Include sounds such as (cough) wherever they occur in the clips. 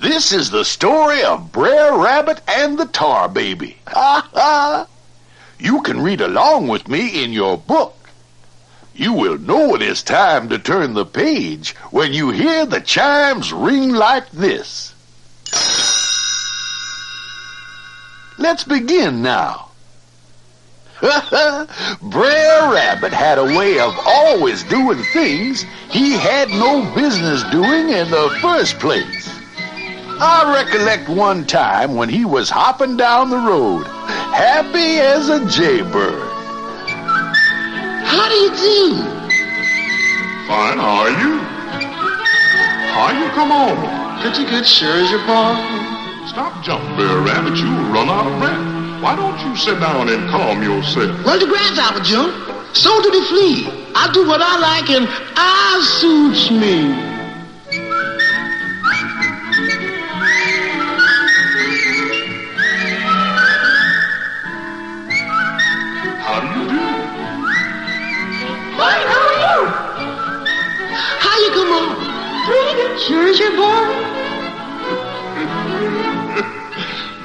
This is the story of Brer Rabbit and the Tar Baby. Ha (laughs) ha! You can read along with me in your book. You will know it is time to turn the page when you hear the chimes ring like this. Let's begin now. (laughs) Brer Rabbit had a way of always doing things he had no business doing in the first place. I recollect one time when he was hopping down the road, happy as a jaybird. How do you do? Fine, how are you? How you come on? Pretty good, sure as you're. Stop jumping, Brer Rabbit. You'll run out of breath. Why don't you sit down and calm yourself? Well, the grasshopper jump. So do the flea. I do what I like and I suits me.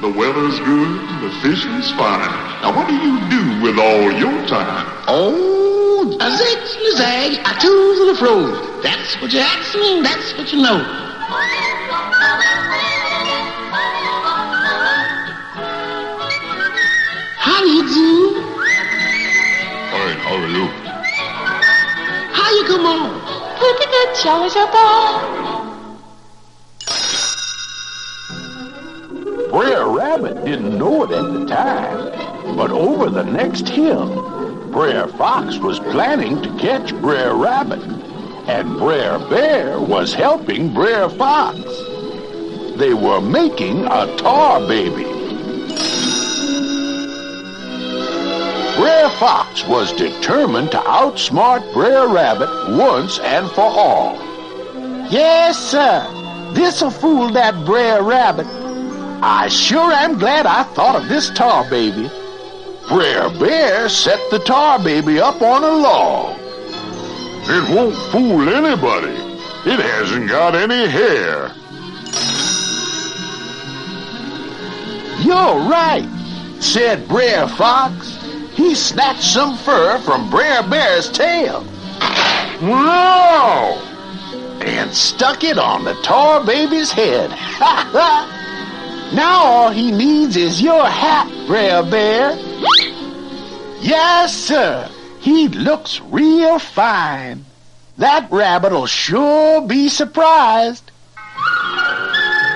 The weather's good, the fishing's fine. Now, what do you do with all your time? Oh, a zig, a zag, a twos and a froze. That's what you ask me, that's what you know. How do you do? Fine, how are you? How you come on? Pretty good, sure as you're didn't know it at the time, but over the next hill, Brer Fox was planning to catch Brer Rabbit, and Brer Bear was helping Brer Fox. They were making a tar baby. Brer Fox was determined to outsmart Brer Rabbit once and for all. Yes, sir. This'll fool that Brer Rabbit. I sure am glad I thought of this tar baby. Brer Bear set the tar baby up on a log. It won't fool anybody. It hasn't got any hair. You're right, said Brer Fox. He snatched some fur from Brer Bear's tail. Wow! and stuck it on the tar baby's head. (laughs) Ha ha! Now all he needs is your hat, Brer Bear. Yes, sir. He looks real fine. That rabbit'll sure be surprised.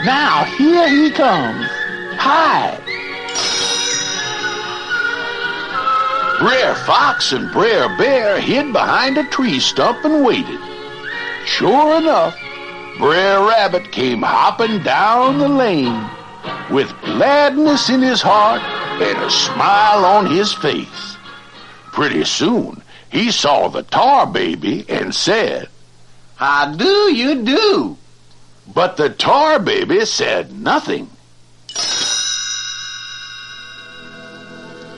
Now here he comes. Hide. Brer Fox and Brer Bear hid behind a tree stump and waited. Sure enough, Brer Rabbit came hopping down the lane with gladness in his heart and a smile on his face. Pretty soon, he saw the tar baby and said, How do you do? but the tar baby said nothing.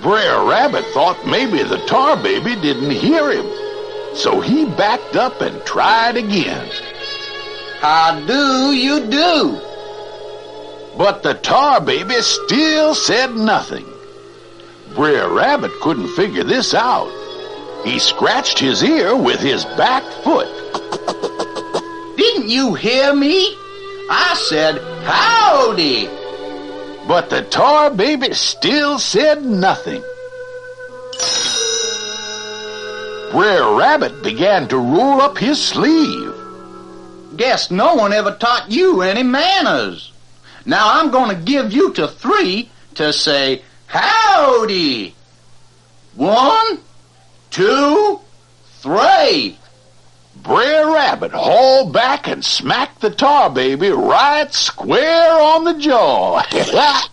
Brer Rabbit thought maybe the tar baby didn't hear him, so he backed up and tried again. How do you do? But the tar baby still said nothing. Brer Rabbit couldn't figure this out. He scratched his ear with his back foot. Didn't you hear me? I said, howdy. But the tar baby still said nothing. Brer Rabbit began to roll up his sleeve. Guess no one ever taught you any manners. Now I'm going to give you to three to say howdy. One, two, three. Brer Rabbit hauled back and smacked the tar baby right square on the jaw. (laughs)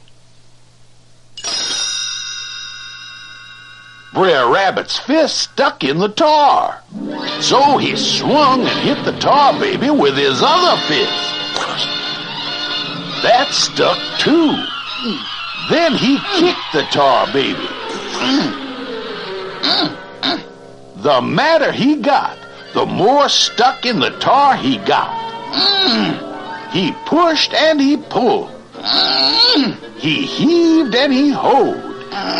Brer Rabbit's fist stuck in the tar. So he swung and hit the tar baby with his other fist. That stuck too. Then he kicked the tar baby. The madder he got, the more stuck in the tar he got. He pushed and he pulled. He heaved and he hoed.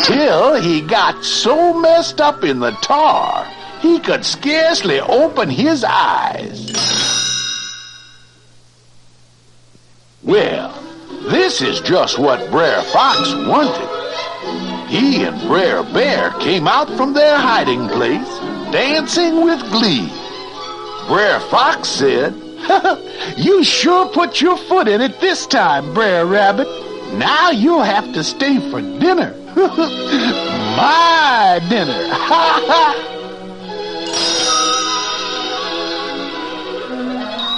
Till he got so messed up in the tar, he could scarcely open his eyes. Well, this is just what Brer Fox wanted. He and Brer Bear came out from their hiding place, dancing with glee. Brer Fox said, (laughs) You sure put your foot in it this time, Brer Rabbit. Now you'll have to stay for dinner. (laughs) My dinner. (laughs)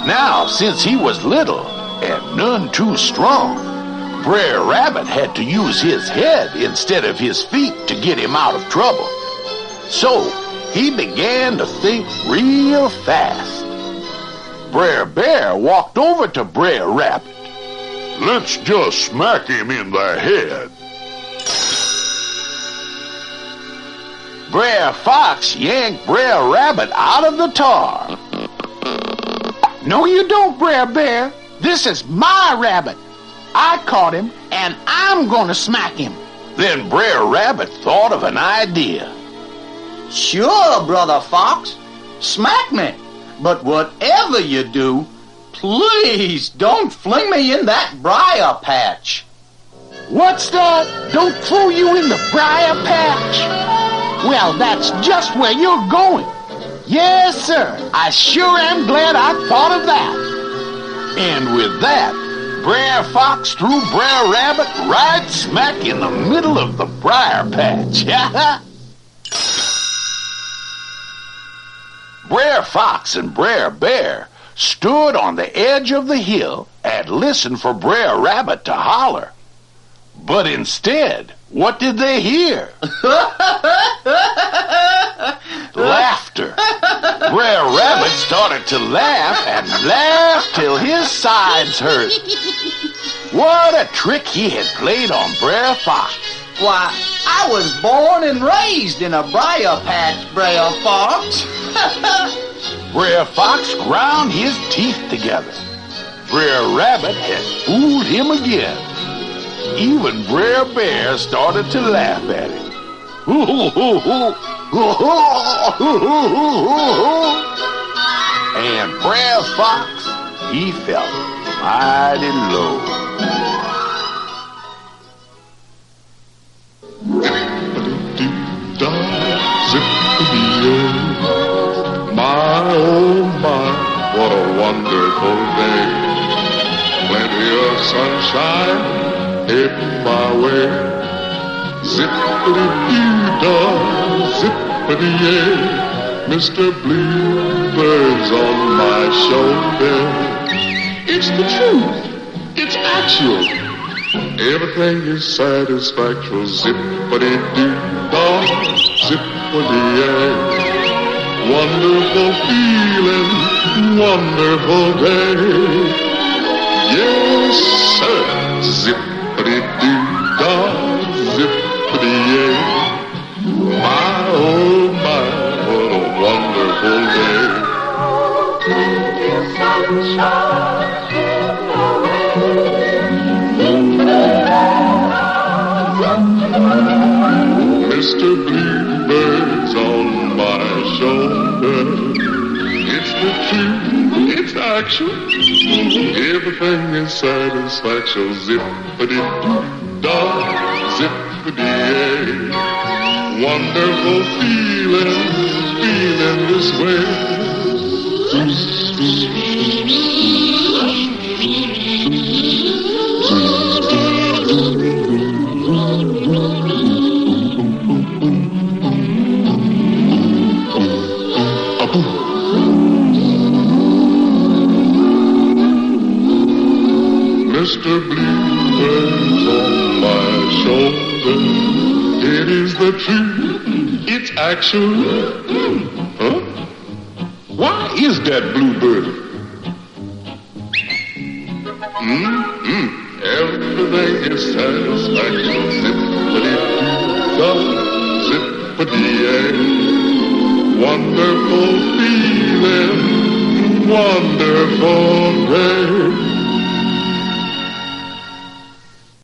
now, since he was little and none too strong, Brer Rabbit had to use his head instead of his feet to get him out of trouble. So he began to think real fast. Brer Bear walked over to Brer Rabbit. Let's just smack him in the head. Brer Fox yanked Brer Rabbit out of the tar. No, you don't, Brer Bear. This is my rabbit. I caught him, and I'm going to smack him. Then Brer Rabbit thought of an idea. Sure, Brother Fox. Smack me. But whatever you do, please don't fling me in that briar patch. What's that? Don't throw you in the briar patch? Well, that's just where you're going. Yes, sir. I sure am glad I thought of that. And with that, Brer Fox threw Brer Rabbit right smack in the middle of the briar patch. (laughs) Brer Fox and Brer Bear stood on the edge of the hill and listened for Brer Rabbit to holler. But instead, what did they hear? (laughs) Laughter. Brer Rabbit started to laugh and laugh till his sides hurt. What a trick he had played on Brer Fox. Why, I was born and raised in a briar patch, Brer Fox. (laughs) Brer Fox ground his teeth together. Brer Rabbit had fooled him again. Even Brer Bear started to laugh at him. (laughs) (laughs) and Brer Fox, he felt mighty low. My, oh my, what a wonderful day. Plenty of sunshine heading my way. Zippity-doo-dah, zippity-yay. Mr. Bluebird's on my shoulder. It's the truth. It's actual. Everything is satisfactory. Zippity-doo-dah, zippity-yay. Wonderful feeling, wonderful day. Mr. Bluebird's on my shoulder. It's the truth, it's action. Everything is satisfaction. Zippity-doo-dah, zippity-yay. Wonderful feeling, feeling this way. Mr. Bluebird's on my shoulder. It is the truth. It's actual. Huh? Why is that bluebird? Mm-hmm. Everything is satisfaction. Zippity-doo-dah, zippity-yay. Wonderful feeling, wonderful day.